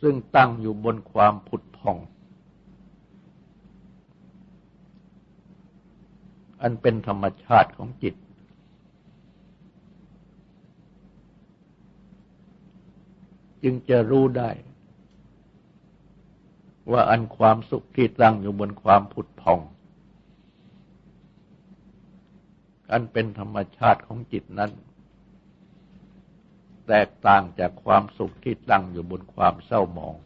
ซึ่งตั้งอยู่บนความผุดผ่อง อันเป็นธรรมชาติของจิต จึงจะรู้ได้ ว่าอันความสุขที่ตั้งอยู่บนความผุดผ่อง อันเป็นธรรมชาติของจิตนั้น แตกต่างจากความสุขที่ตั้งอยู่บนความเศร้าหมอง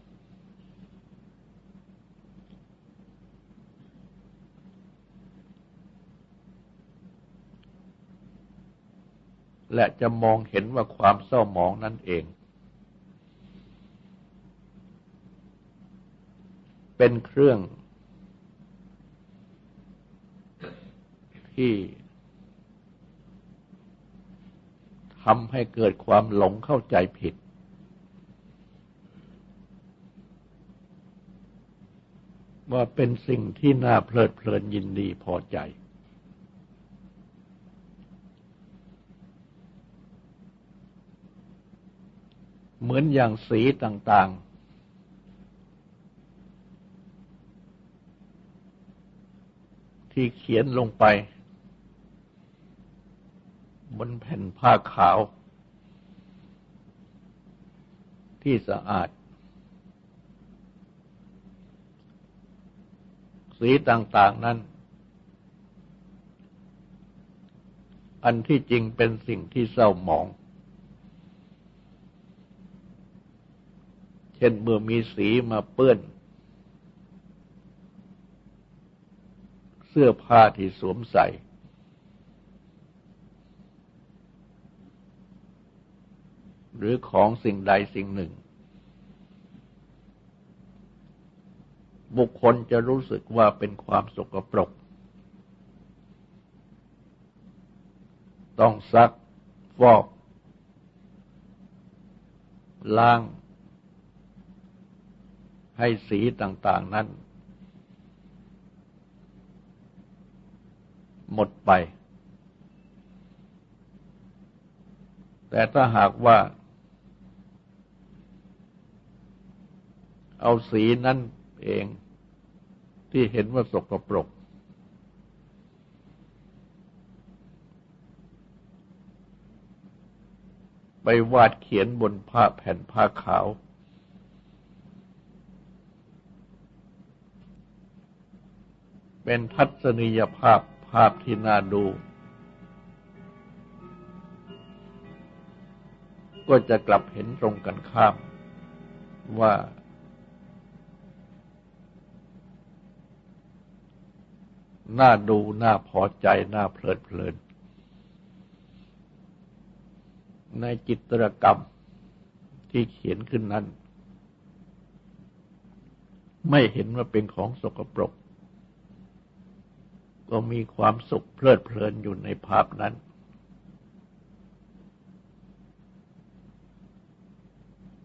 และจะมองเห็นว่าความเศร้าหมองนั่นเอง เป็นเครื่องที่ ทำให้เกิดความหลงเข้าใจผิด ว่าเป็นสิ่งที่น่าเพลิดเพลินยินดีพอใจ เหมือนอย่างสีต่างๆ ที่เขียนลงไป บนแผ่นผ้าขาว ที่สะอาด สีต่าง ๆนั้น อันที่จริงเป็นสิ่งที่เศร้าหมอง เช่นเมื่อมีสีมาเปื้อน เสื้อผ้าที่สวมใส่ หรือของสิ่งใดสิ่งหนึ่ง บุคคลจะรู้สึกว่าเป็นความสกปรก ต้องซักฟอกล้าง ให้สีต่าง ๆ นั้น หมดไป แต่ถ้าหากว่า เอาสีนั่นเองที่เห็นว่าสกปรก ไปวาดเขียนบนผ้าแผ่นผ้าขาว เป็นทัศนียภาพภาพที่น่าดูก็จะกลับเห็นตรงกันข้ามว่า น่าดูน่าพอใจน่าเพลิดเพลิน ในจิตรกรรมที่เขียนขึ้นนั้น ไม่เห็นว่าเป็นของสกปรก ก็มีความสุขเพลิดเพลินอยู่ในภาพนั้น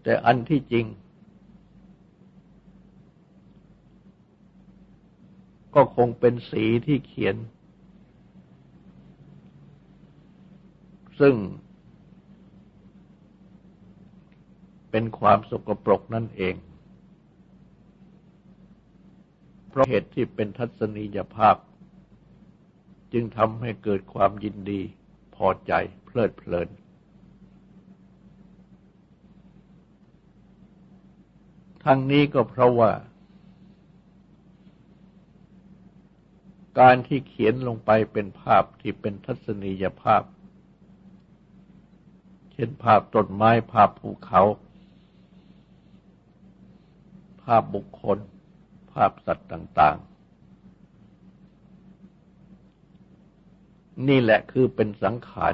แต่อันที่จริง ก็คงเป็นสีที่เขียน ซึ่ง เป็นความสกปรกนั่นเอง เพราะเหตุที่เป็นทัศนียภาพ จึงทำให้เกิดความยินดีพอใจเพลิดเพลิน ทั้งนี้ก็เพราะว่า การที่เขียนลงไปเป็นภาพที่เป็นทัศนียภาพ เช่นภาพต้นไม้ภาพภูเขา ภาพบุคคล ภาพสัตว์ต่าง ๆ นี่แหละคือเป็นสังขาร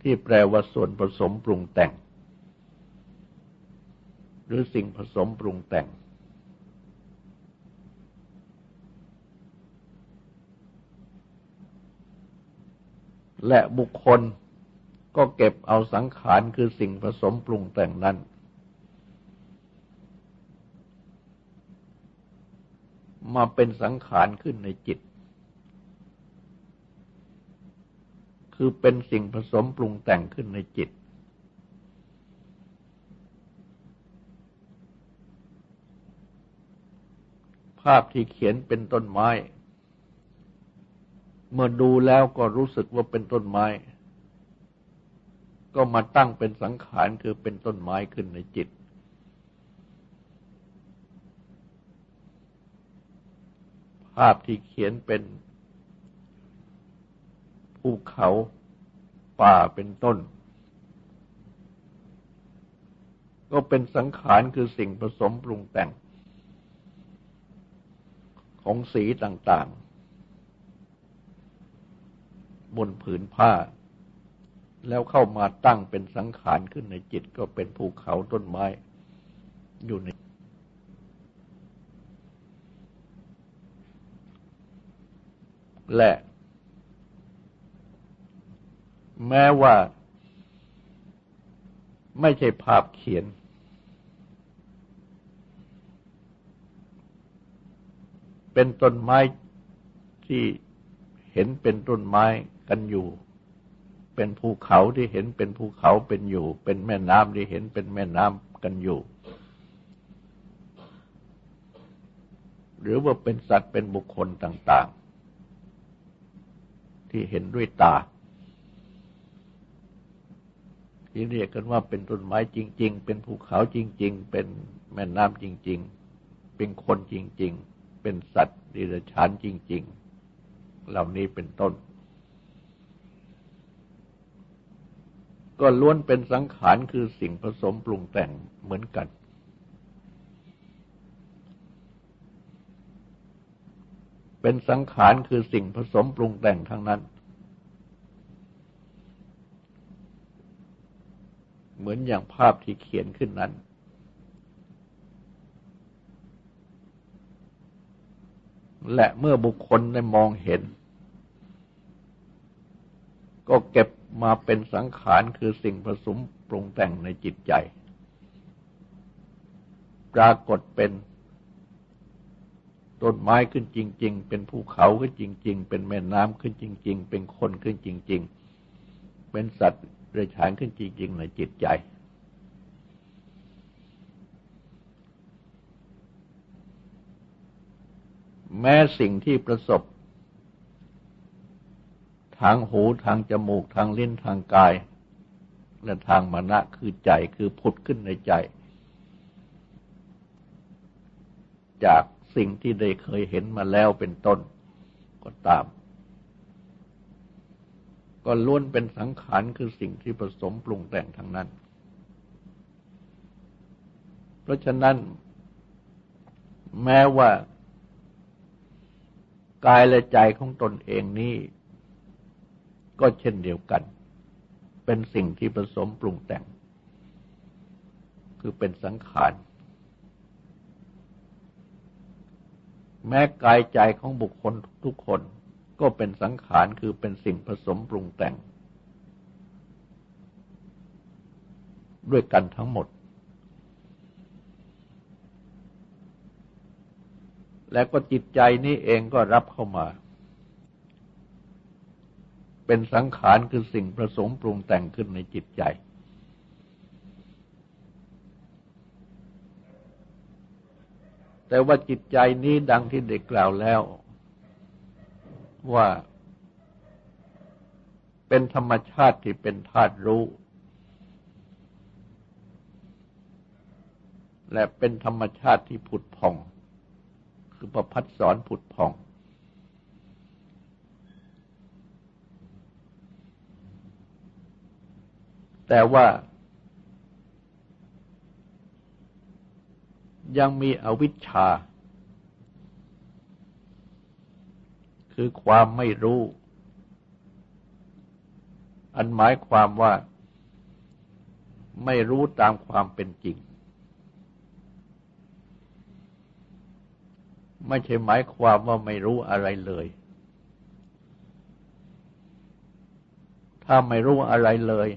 ที่แปลว่าส่วนผสมปรุงแต่ง หรือสิ่งผสมปรุงแต่ง และบุคคลก็เก็บเอาสังขารคือสิ่งผสมปรุงแต่งนั้น มาเป็นสังขารขึ้นในจิต คือเป็นสิ่งผสมปรุงแต่งขึ้นในจิต ภาพที่เขียนเป็นต้นไม้ เมื่อดูแล้วก็รู้สึกว่าเป็นต้นไม้ ก็มาตั้งเป็นสังขารคือเป็นต้นไม้ขึ้นในจิต ภาพที่เขียนเป็นภูเขาป่าเป็นต้น ก็เป็นสังขารคือสิ่งผสมปรุงแต่ง ของสีต่างๆ บนผืนผ้า แล้วเข้ามาตั้งเป็นสังขารขึ้นในจิตก็เป็นภูเขาต้นไม้ อยู่ใน และ แม้ว่า ไม่ใช่ภาพเขียนเป็นต้นไม้ที่เห็นเป็นต้นไม้ กันอยู่ เป็นภูเขาที่เห็นเป็นภูเขาเป็นอยู่ เป็นแม่น้ำที่เห็นเป็นแม่น้ำกันอยู่ หรือว่าเป็นสัตว์เป็นบุคคลต่าง ๆ ที่เห็นด้วยตา ที่เรียกกันว่าเป็นต้นไม้จริง ๆ เป็นภูเขาจริง ๆ เป็นแม่น้ำจริง ๆ เป็นคนจริง ๆ เป็นสัตว์ดิรฉานจริง ๆ เหล่านี้เป็นต้น ก็ล้วนเป็นสังขารคือสิ่งผสมปรุงแต่งเหมือนกัน เป็นสังขารคือสิ่งผสมปรุงแต่งทั้งนั้น เหมือนอย่างภาพที่เขียนขึ้นนั้น และเมื่อบุคคลได้มองเห็น ก็เก็บมาเป็นสังขารคือสิ่งผสมปรุงแต่งในจิตใจ ปรากฏเป็นต้นไม้ขึ้นจริง ๆ เป็นภูเขาขึ้นจริง ๆ เป็นแม่น้ำขึ้นจริง ๆ เป็นคนขึ้นจริง ๆ เป็นสัตว์เดรัจฉานขึ้นจริง ๆ ในจิตใจ แม้สิ่งที่ประสบ ทางหูทางจมูกทางลิ้นทางกาย และทางมณะคือใจคือผุดขึ้นในใจ จากสิ่งที่ได้เคยเห็นมาแล้วเป็นต้นก็ตาม ก็ล้วนเป็นสังขารคือสิ่งที่ผสมปรุงแต่งทั้งนั้น เพราะฉะนั้นแม้ว่ากายและใจของตนเองนี้ ก็เช่นเดียวกัน เป็นสิ่งที่ผสมปรุงแต่ง คือเป็นสังขาร แม้กายใจของบุคคลทุกคนก็เป็นสังขารคือเป็นสิ่งผสมปรุงแต่ง ด้วยกันทั้งหมด และก็จิตใจนี้เองก็รับเข้ามา เป็นสังขารคือสิ่งผสมปรุงแต่งขึ้นในจิตใจ แต่ว่าจิตใจนี้ดังที่เด็กกล่าวแล้ว ว่าเป็นธรรมชาติที่เป็นธาตุรู้ และเป็นธรรมชาติที่ผุดผ่อง คือประพัดสอนผุดผ่อง แต่ว่ายังมีอวิชชา คือความไม่รู้ อันหมายความว่าไม่รู้ตามความเป็นจริง ไม่ใช่หมายความว่าไม่รู้อะไรเลย ถ้าไม่รู้อะไรเลย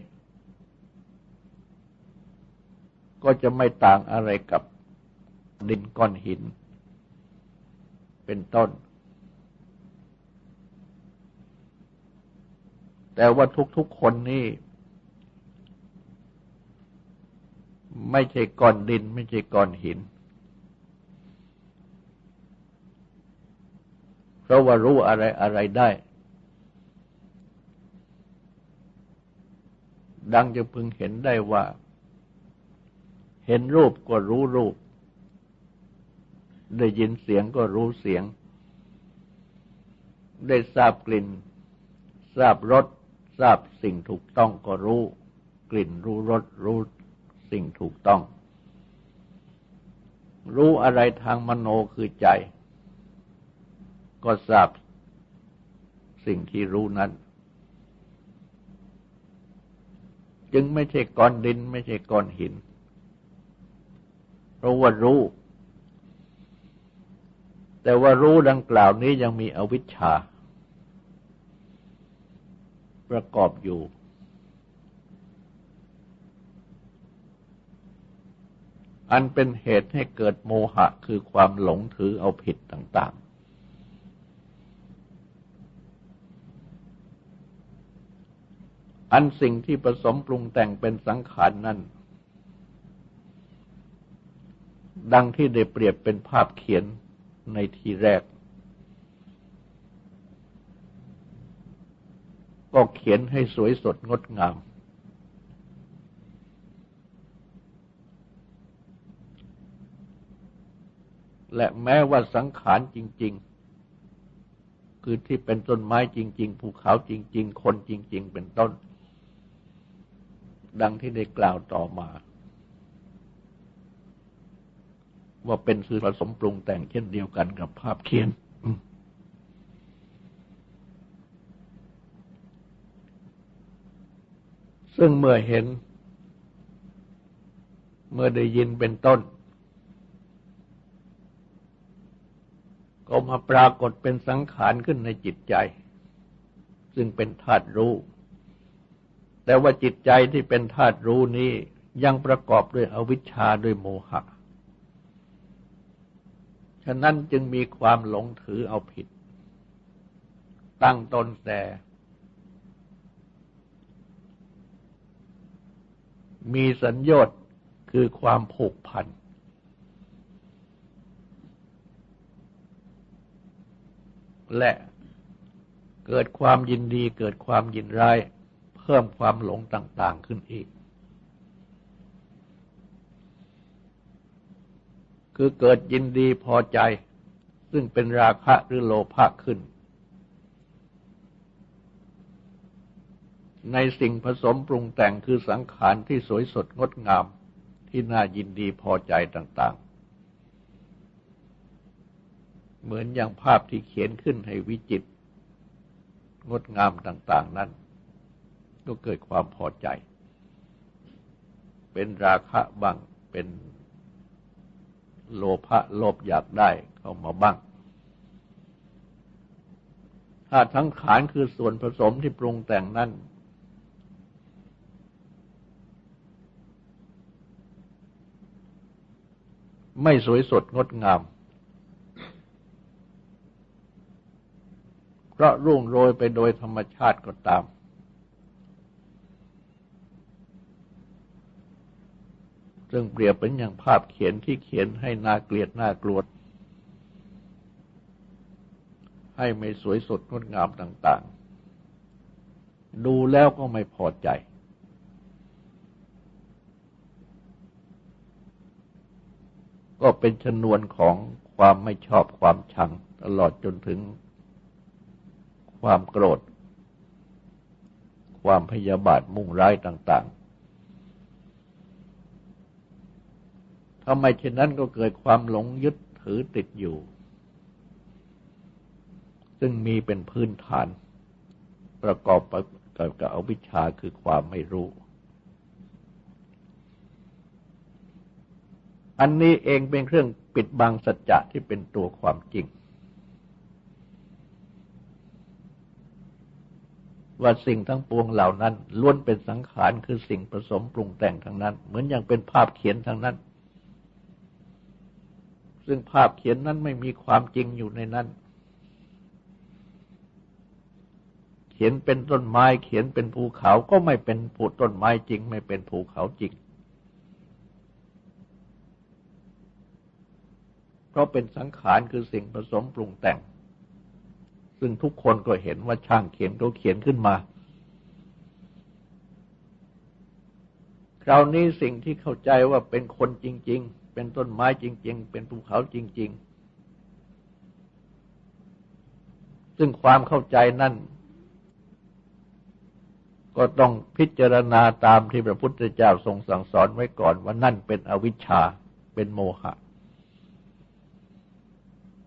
ก็จะไม่ต่างอะไรกับดินก้อนหิน เป็นต้น แต่ว่าทุกๆคนนี่ ไม่ใช่ก้อนดิน ไม่ใช่ก้อนหิน เพราะว่ารู้อะไรอะไรได้ ดังจะพึงเห็นได้ว่า เห็นรูปก็รู้รูป ได้ยินเสียงก็รู้เสียง ได้ทราบกลิ่น ทราบรสทราบสิ่งถูกต้องก็รู้ กลิ่นรู้รสรู้สิ่งถูกต้อง รู้อะไรทางมโนคือใจ ก็ทราบสิ่งที่รู้นั้น จึงไม่ใช่ก้อนดิน ไม่ใช่ก้อนหิน ราะว่ารู้ แต่ว่ารู้ดังกล่าวนี้ยังมีอวิชชา ประกอบอยู่ อันเป็นเหตุให้เกิดโมหะคือความหลงถือเอาผิดต่างอันสิ่งที่ผสมปรุงแต่งเป็นสังขารนนั้น ดังที่ได้เปรียบเป็นภาพเขียนในทีแรก ก็เขียนให้สวยสดงดงาม และแม้ว่าสังขารจริง ๆ คือที่เป็นต้นไม้จริง ๆ ภูเขาจริง ๆ คนจริง ๆ เป็นต้น ดังที่ได้กล่าวต่อมา ว่าเป็นสื่อผสมปรุงแต่งเช่นเดียวกันกับภาพเขียน ซึ่งเมื่อเห็น เมื่อได้ยินเป็นต้น ก็มาปรากฏเป็นสังขารขึ้นในจิตใจ ซึ่งเป็นธาตุรู้ แต่ว่าจิตใจที่เป็นธาตุรู้นี้ยังประกอบด้วยอวิชชาด้วยโมหะะนั้นจึงมีความหลงถือเอาผิด ตั้งตนแต่มีสัญญต์คือความผูกพัน และเกิดความยินดีเกิดความยินร้ายพิ่มความหลงต่าง ๆ ขึ้นอีก คือเกิดยินดีพอใจ ซึ่งเป็นราคะหรือโลภะขึ้น ในสิ่งผสมปรุงแต่งคือสังขารที่สวยสดงดงามที่น่ายินดีพอใจต่าง ๆ เหมือนอย่างภาพที่เขียนขึ้นให้วิจิตงดงามต่าง ๆ นั้น ก็เกิดความพอใจ เป็นราคะบ้างเป็น โลภะโลภอยากได้เข้ามาบ้างถ้าทั้งขานคือส่วนผสมที่ปรุงแต่งนั้นไม่สวยสดงดงาม เพราะร่วงโรยไปโดยธรรมชาติก็ตาม ซึ่งเปรียบเป็นอย่างภาพเขียนที่เขียนให้น่าเกลียดน่ากลัว ให้ไม่สวยสดงดงามต่างๆ ดูแล้วก็ไม่พอใจ ก็เป็นชนวนของความไม่ชอบความชัง ตลอดจนถึงความโกรธ ความพยาบาทมุ่งร้ายต่างๆ ทำไมเช่นนั้นก็เกิดความหลงยึดถือติดอยู่ ซึ่งมีเป็นพื้นฐาน ประกอบกับอวิชชาคือความไม่รู้ อันนี้เองเป็นเครื่องปิดบังสัจจะที่เป็นตัวความจริง ว่าสิ่งทั้งปวงเหล่านั้นล้วนเป็นสังขารคือสิ่งผสมปรุงแต่งทั้งนั้น เหมือนอย่างเป็นภาพเขียนทั้งนั้น ซึ่งภาพเขียนนั้นไม่มีความจริงอยู่ในนั้น เขียนเป็นต้นไม้เขียนเป็นภูเขาก็ไม่เป็นผูต้นไม้จริง ไม่เป็นภูเขาจริง เพราะเป็นสังขารคือสิ่งผสมปรุงแต่ง ซึ่งทุกคนก็เห็นว่าช่างเขียนเขาเขียนขึ้นมาคราวนี้สิ่งที่เข้าใจว่าเป็นคนจริง ๆ เป็นต้นไม้จริง ๆ เป็นภูเขาจริง ๆ ซึ่งความเข้าใจนั่น ก็ต้องพิจารณาตามที่พระพุทธเจ้าทรงสั่งสอนไว้ก่อนว่านั่นเป็นอวิชชาเป็นโมหะ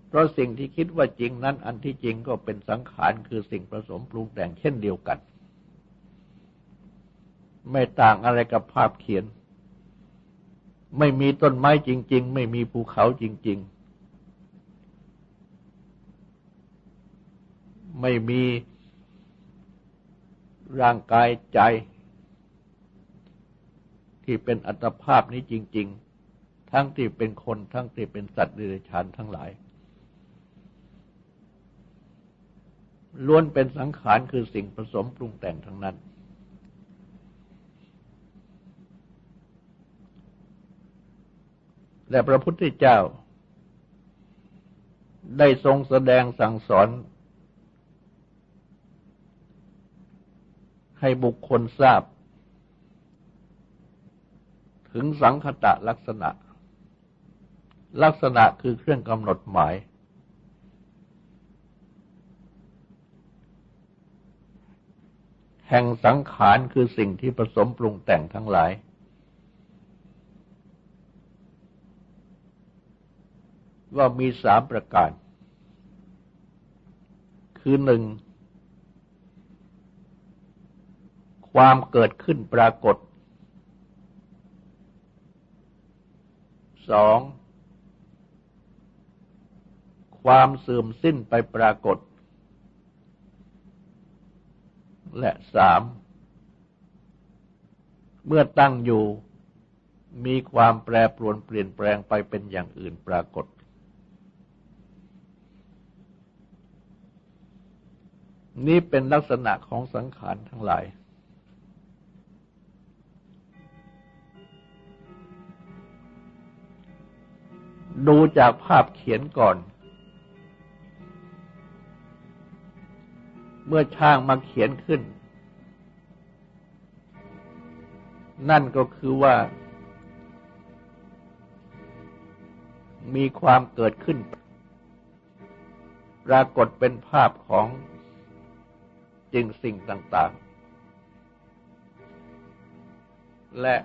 เพราะสิ่งที่คิดว่าจริงนั้น อันที่จริงก็เป็นสังขารคือสิ่งผสมปรุงแต่งเช่นเดียวกัน ไม่ต่างอะไรกับภาพเขียน ไม่มีต้นไม้จริง ๆ ไม่มีภูเขาจริง ๆ ไม่มีร่างกายใจ ที่เป็นอัตภาพนี้จริง ๆ ทั้งที่เป็นคนทั้งที่เป็นสัตว์เดรัจฉานทั้งหลาย ล้วนเป็นสังขารคือสิ่งผสมปรุงแต่งทั้งนั้น และพระพุทธเจ้า ได้ทรงแสดงสั่งสอน ให้บุคคลทราบ ถึงสังคตะลักษณะ ลักษณะคือเครื่องกำหนดหมาย แห่งสังขารคือสิ่งที่ผสมปรุงแต่งทั้งหลาย ว่ามีสามประการ คือหนึ่ง ความเกิดขึ้นปรากฏสองความเสื่อมสิ้นไปปรากฏ และสามเมื่อตั้งอยู่มีความแปรปรวนเปลี่ยนแปลงไปเป็นอย่างอื่นปรากฏ นี่เป็นลักษณะของสังขารทั้งหลาย ดูจากภาพเขียนก่อน เมื่อช่างมาเขียนขึ้น นั่นก็คือว่า มีความเกิดขึ้น ปรากฏเป็นภาพของ จริงสิ่งต่างๆ และ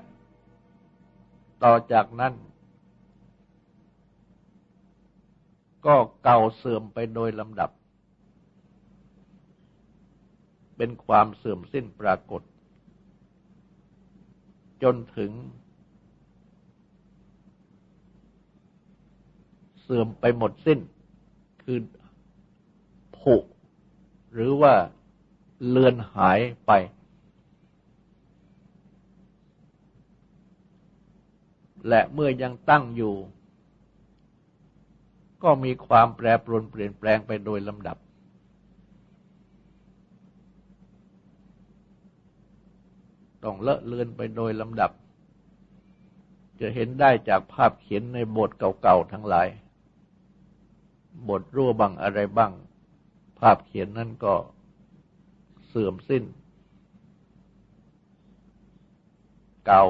ต่อจากนั้น ก็เก่าเสื่อมไปโดยลำดับ เป็นความเสื่อมสิ้นปรากฏ จนถึง เสื่อมไปหมดสิ้น คือผุหรือว่า เลือนหายไป และเมื่อยังตั้งอยู่ ก็มีความแปรปรวนเปลี่ยนแปลงไปโดยลำดับ ต้องเลอะเลือนไปโดยลำดับ จะเห็นได้จากภาพเขียนในบทเก่าๆทั้งหลาย บทรั่วบังอะไรบ้าง ภาพเขียนนั่นก็ เสื่อมสิ้น เก่า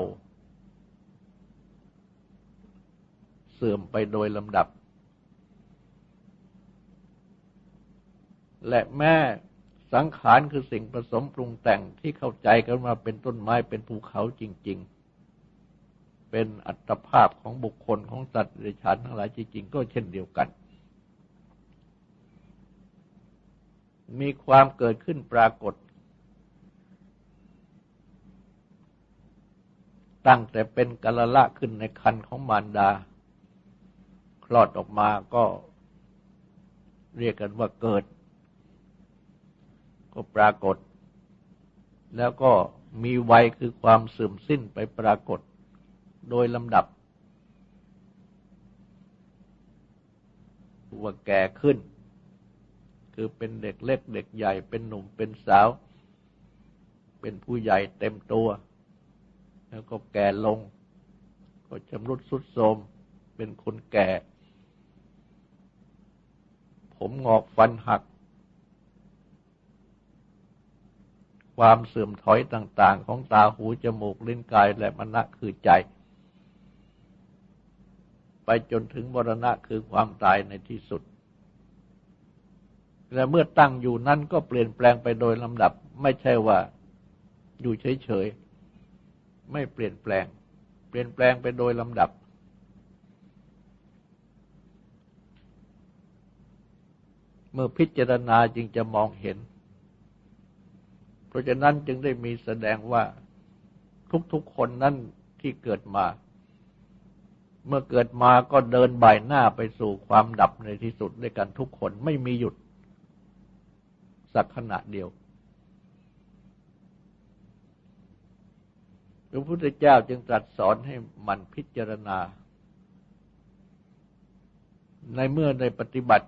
เสื่อมไปโดยลำดับ และแม่สังขารคือสิ่งผสมปรุงแต่งที่เข้าใจกันมาเป็นต้นไม้เป็นภูเขาจริง ๆ เป็นอัตภาพของบุคคลของสัตว์เดรัจฉานทั้งหลายจริงๆ ก็เช่นเดียวกัน มีความเกิดขึ้นปรากฏ ตั้งแต่เป็นกะละละขึ้นในคันของมารดา คลอดออกมาก็เรียกกันว่าเกิด ก็ปรากฏ แล้วก็มีวัยคือความเสื่อมสิ้นไปปรากฏ โดยลำดับว่าแก่ขึ้น คือเป็นเด็กเล็กเด็กใหญ่ เป็นหนุ่มเป็นสาว เป็นผู้ใหญ่เต็มตัว แล้วก็แก่ลง ก็ชำรุดสุดโทมเป็นคนแก่ ผมงอกฟันหัก ความเสื่อมถอยต่าง ๆ ของตาหูจมูกลิ้นกายและมณะคือใจ ไปจนถึงมรณะคือความตายในที่สุด และเมื่อตั้งอยู่นั้นก็เปลี่ยนแปลงไปโดยลำดับ ไม่ใช่ว่าอยู่เฉยๆ ไม่เปลี่ยนแปลง เปลี่ยนแปลงไปโดยลำดับ เมื่อพิจารณาจึงจะมองเห็น เพราะฉะนั้นจึงได้มีแสดงว่าทุกๆคนนั้นที่เกิดมา เมื่อเกิดมาก็เดินบ่ายหน้าไปสู่ความดับในที่สุดด้วยกันทุกคนไม่มีหยุด สักขณะเดียวพระพุทธเจ้าจึงตรัสสอนให้มันพิจารณา ในเมื่อในปฏิบัติ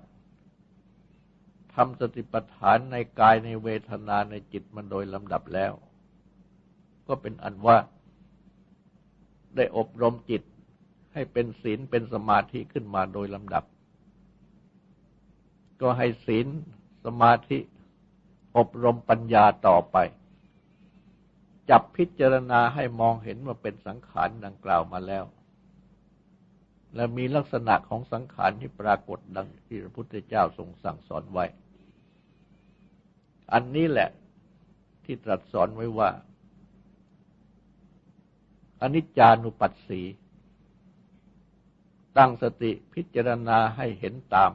ทำสติปัฏฐานในกายในเวทนาในจิตมันโดยลำดับแล้ว ก็เป็นอันว่าได้อบรมจิตให้เป็นศีลเป็นสมาธิขึ้นมาโดยลำดับ ก็ให้ศีลสมาธิ อบรมปัญญาต่อไป จับพิจารณาให้มองเห็นว่าเป็นสังขารดังกล่าวมาแล้ว และมีลักษณะของสังขารที่ปรากฏดังที่พระพุทธเจ้าทรงสั่งสอนไว้ อันนี้แหละที่ตรัสสอนไว้ว่าอนิจจานุปัสสี ตั้งสติพิจารณาให้เห็นตาม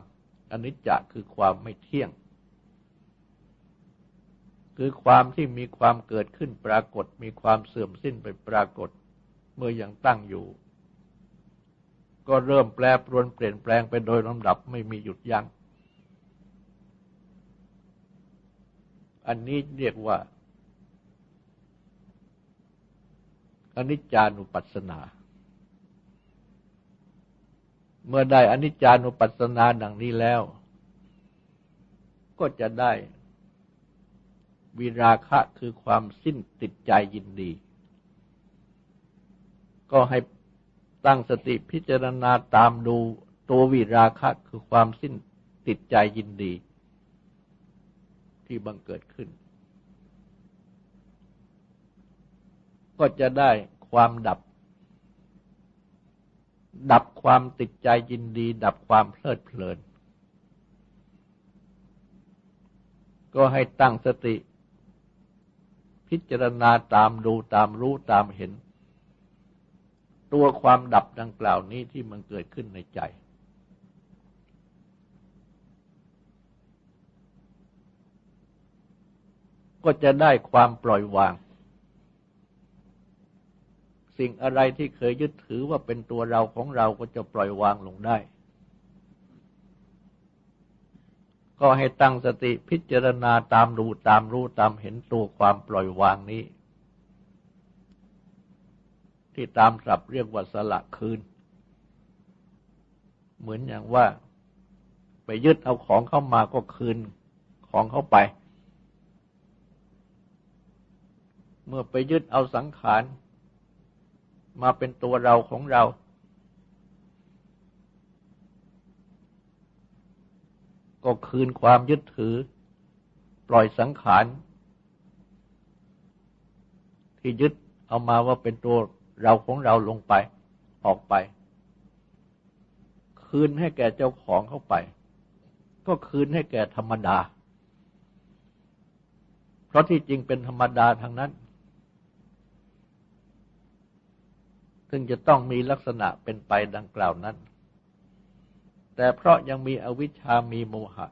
อนิจจคือความไม่เที่ยง คือความที่มีความเกิดขึ้นปรากฏ มีความเสื่อมสิ้นไปปรากฏ เมื่ออยังตั้งอยู่ ก็เริ่มแปรปรวนเปลี่ยนแปลงไปโดยลำดับไม่มีหยุดยัง้งอันนี้เรียกว่าอนิจจานุปัสสนา เมื่อได้อนิจจานุปัสสนาดังนี้แล้ว ก็จะได้ วิราคะคือความสิ้นติดใจยินดี ก็ให้ตั้งสติพิจารณาตามดูตัววิราคะคือความสิ้นติดใจยินดี ที่บังเกิดขึ้น ก็จะได้ความดับ ดับความติดใจยินดี ดับความเพลิดเพลิน ก็ให้ตั้งสติ พิจารณาตามดูตามรู้ตามเห็น ตัวความดับดังกล่าวนี้ที่มันเกิดขึ้นในใจ ก็จะได้ความปล่อยวาง สิ่งอะไรที่เคยยึดถือว่าเป็นตัวเราของเราก็จะปล่อยวางลงได้ ก็ให้ตั้งสติพิจารณาตามดูตามรู้ตามเห็นตัวความปล่อยวางนี้ ที่ตามศัพท์เรียกว่าสละคืน เหมือนอย่างว่า ไปยึดเอาของเข้ามาก็คืนของเข้าไป เมื่อไปยึดเอาสังขาร มาเป็นตัวเราของเรา ก็คืนความยึดถือ ปล่อยสังขาร ที่ยึดเอามาว่าเป็นตัวเราของเราลงไปออกไป คืนให้แก่เจ้าของเข้าไป ก็คืนให้แก่ธรรมดา เพราะที่จริงเป็นธรรมดาทางนั้น ซึ่งจะต้องมีลักษณะเป็นไปดังกล่าวนั้น แต่เพราะยังมีอวิชชามีโมหะ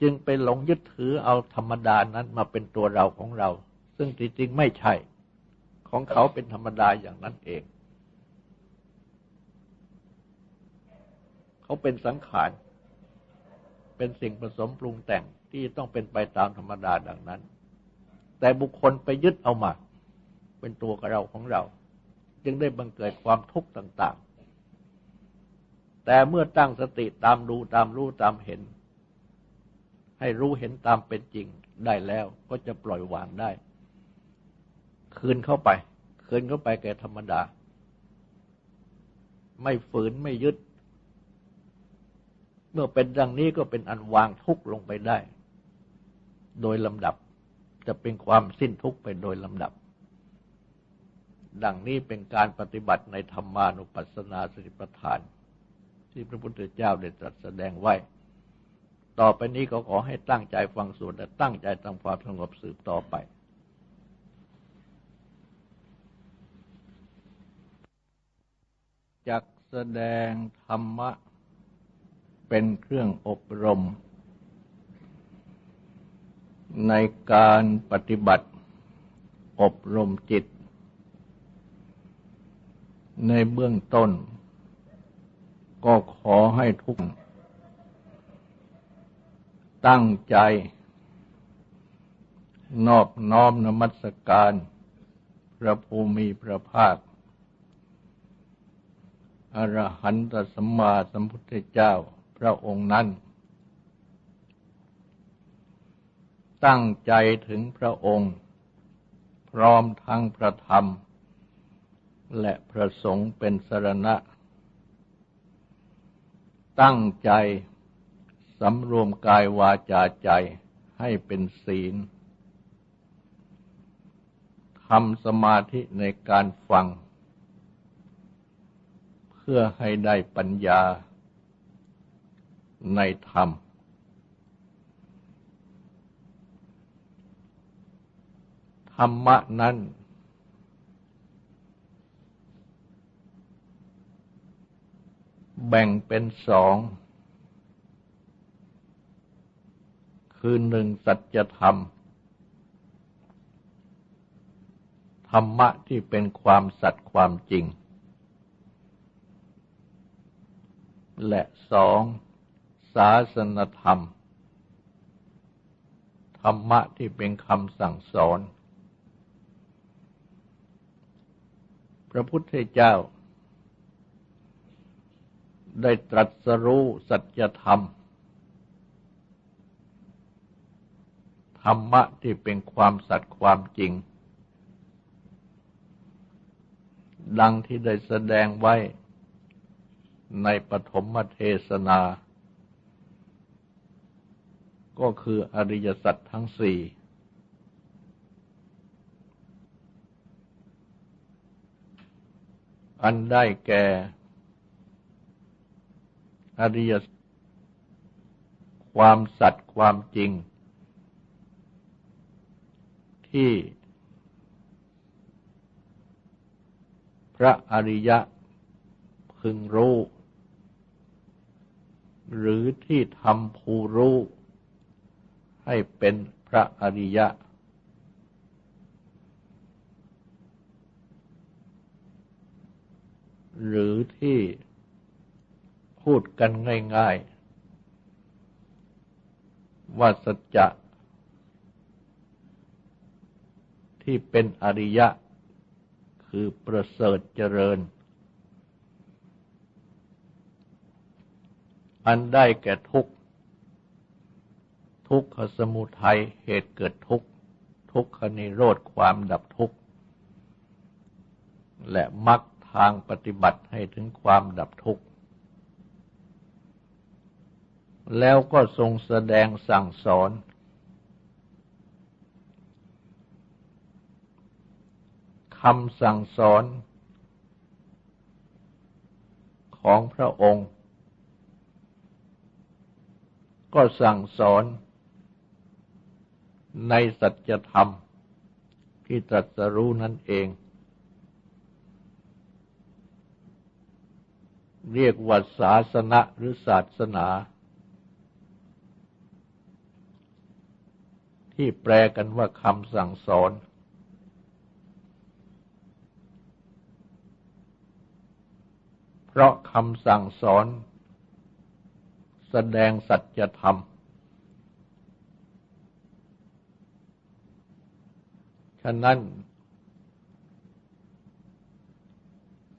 จึงไปหลงยึดถือเอาธรรมดานั้นมาเป็นตัวเราของเรา ซึ่งจริงๆไม่ใช่ ของเขาเป็นธรรมดาอย่างนั้นเอง เขาเป็นสังขาร เป็นสิ่งผสมปรุงแต่งที่ต้องเป็นไปตามธรรมดาดังนั้น แต่บุคคลไปยึดเอามา เป็นตัวเราของเรา จึงได้บังเกิดความทุกข์ต่างๆ แต่เมื่อตั้งสติตามดูตามรู้ตามเห็น ให้รู้เห็นตามเป็นจริงได้แล้วก็จะปล่อยวางได้ คืนเข้าไป คืนเข้าไปแก่ธรรมดา ไม่ฝืนไม่ยึด เมื่อเป็นดังนี้ก็เป็นอันวางทุกข์ลงไปได้ โดยลำดับจะเป็นความสิ้นทุกข์ไปโดยลำดับ ดังนี้เป็นการปฏิบัติในธรรมานุปัสสนาสติปัฏฐาน ที่พระพุทธเจ้าได้ตรัสแสดงไว้ ต่อไปนี้ก็ขอให้ตั้งใจฟังสวดและตั้งใจทำความสงบสืบต่อไปจักแสดงธรรมะ เป็นเครื่องอบรม ในการปฏิบัติอบรมจิต ในเบื้องต้น ก็ขอให้ทุกตั้งใจ นอบน้อมนมัสการ พระภูมิพระภาค อรหันตสัมมาสัมพุทธเจ้าพระองค์นั้น ตั้งใจถึงพระองค์ พร้อมทั้งพระธรรม และพระสงฆ์เป็นสรณะ ตั้งใจสำรวมกายวาจาใจให้เป็นศีลทำสมาธิในการฟัง เพื่อให้ได้ปัญญาในธรรม ธรรมะนั้น แบ่งเป็นสอง คือหนึ่งสัจธรรม ธรรมะที่เป็นความสัตย์ความจริง และสองศาสนธรรม ธรรมะที่เป็นคำสั่งสอน พระพุทธเจ้า ได้ตรัสรู้สัจธรรม ธรรมะที่เป็นความสัตย์ความจริง ดังที่ได้แสดงไว้ในปฐมเทศนา ก็คืออริยสัจทั้งสี่อันได้แก่ อริยความสัตย์ความจริง ที่ พระอริยะพึงรู้ หรือที่ทำผู้รู้ ให้เป็นพระอริยะ หรือที่ พูดกันง่ายๆ ว่าสัจจะที่เป็นอริยะ คือประเสริฐเจริญ อันได้แก่ทุกทุกขสมุทัยเหตุเกิดทุกทุกขนิโรธความดับทุกข์ และมรรคทางปฏิบัติให้ถึงความดับทุกข์ แล้วก็ทรงแสดงสั่งสอน คำสั่งสอนของพระองค์ ก็สั่งสอนในสัจธรรมที่ตรัสรู้นั่นเอง เรียกว่าศาสนาหรือศาสนา ที่แปลกันว่าคำสั่งสอน เพราะคำสั่งสอน แสดงสัจธรรม ฉะนั้น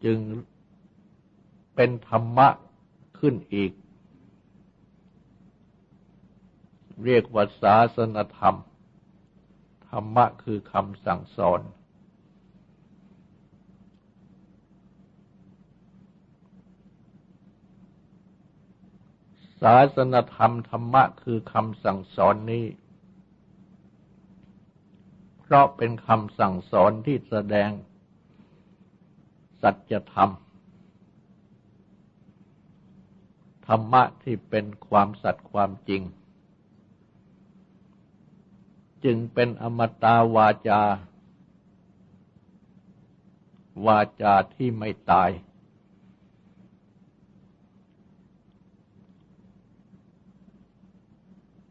จึงเป็นธรรมะขึ้นอีก เรียกว่าศาสนธรรม ธรรมะคือคำสั่งสอน ศาสนธรรมธรรมะคือคำสั่งสอนนี้ เพราะเป็นคำสั่งสอนที่แสดง สัจธรรมธรรมะที่เป็นความสัตย์ความจริง จึงเป็นอมตาวาจา วาจาที่ไม่ตาย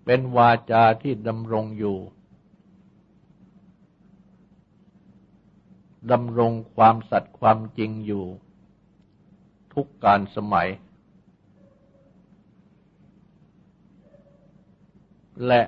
เป็นวาจาที่ดำรงอยู่ดำรงความสัตย์ความจริงอยู่ ทุกการสมัย และ